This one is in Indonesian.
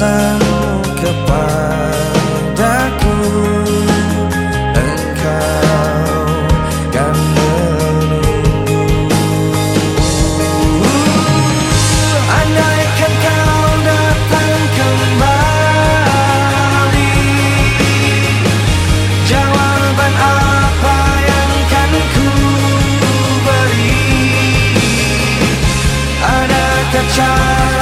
cintamu kepadaku. Engkau kan menunggu. Andaikan kau datang kembali Jawaban apa yang kan ku beri? Adakah cara